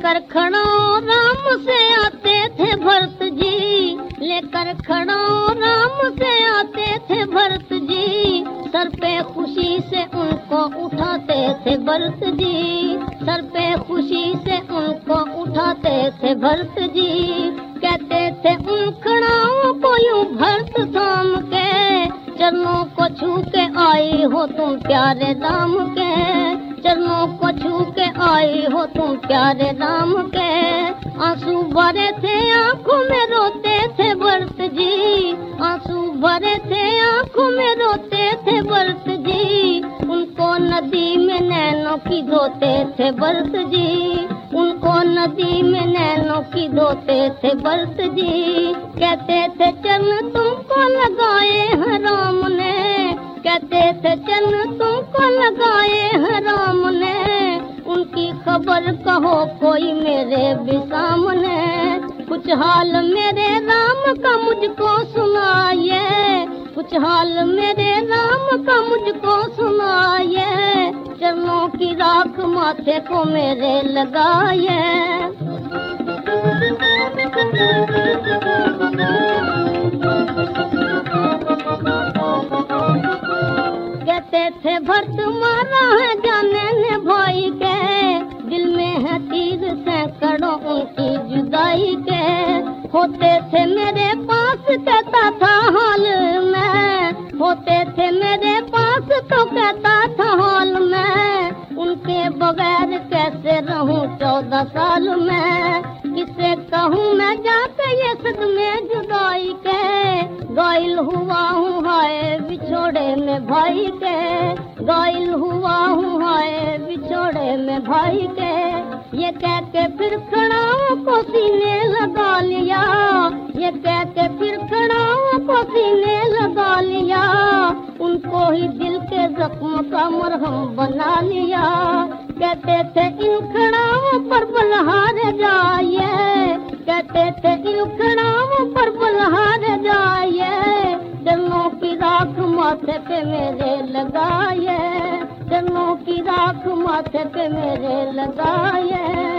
लेकर खड़ो, राम से आते थे भरत जी। लेकर खड़ो, राम से आते थे भरत जी। सर पे खुशी से उनको उठाते थे भरत जी। सर पे खुशी से उनको उठाते थे भरत जी। कहते थे उन खड़ाओं को यूँ भरत थाम के। चरणों को छू के आई हो तुम प्यारे राम के। चरणों को छू के आई हो तुम प्यारे राम के। आँसू भरे थे आँखों में रोते थे भरत जी। आँसू भरे थे आँखों में रोते थे भरत जी। उनको नदी में नैनों की धोते थे भरत जी। उनको नदी में नैनों की धोते थे भरत जी। कहते थे, चरण तुमको लगाए हैं राम ने। कहते थे, चरण तुमको लगाए हैं खबर कहो कोई मेरे भी सामने। कुछ हाल मेरे राम का मुझको सुनाइए। कुछ हाल मेरे राम का मुझको सुनाइए। चरणों की राख माथे को मेरे लगाए होते थे मेरे पास कहता था हाल में। होते थे मेरे पास तो कहता था हाल में। उनके बगैर कैसे रहूँ चौदह साल में? किसे कहूँ मैं जाके ये सदमे जुदाई के? गाइल हुआ हूँ हाय बिछोड़े में भाई के। गाइल हुआ हूँ हाय बिछोड़े में भाई के। ये कह के फिर खड़ाओं को सीने लगा लिया। ये कह के फिर खड़ाओं को सीने लगा लिया। उनको ही दिल के जख्म का मरहम बना लिया। कहते थे, इन खड़ाओं पर बलहार जाइए। कहते थे, इन खड़ाओं पर बलहार जाइए। जन्मों की राख माथे पे मेरे लगाए जन्मों की राख माथे पे मेरे लगाए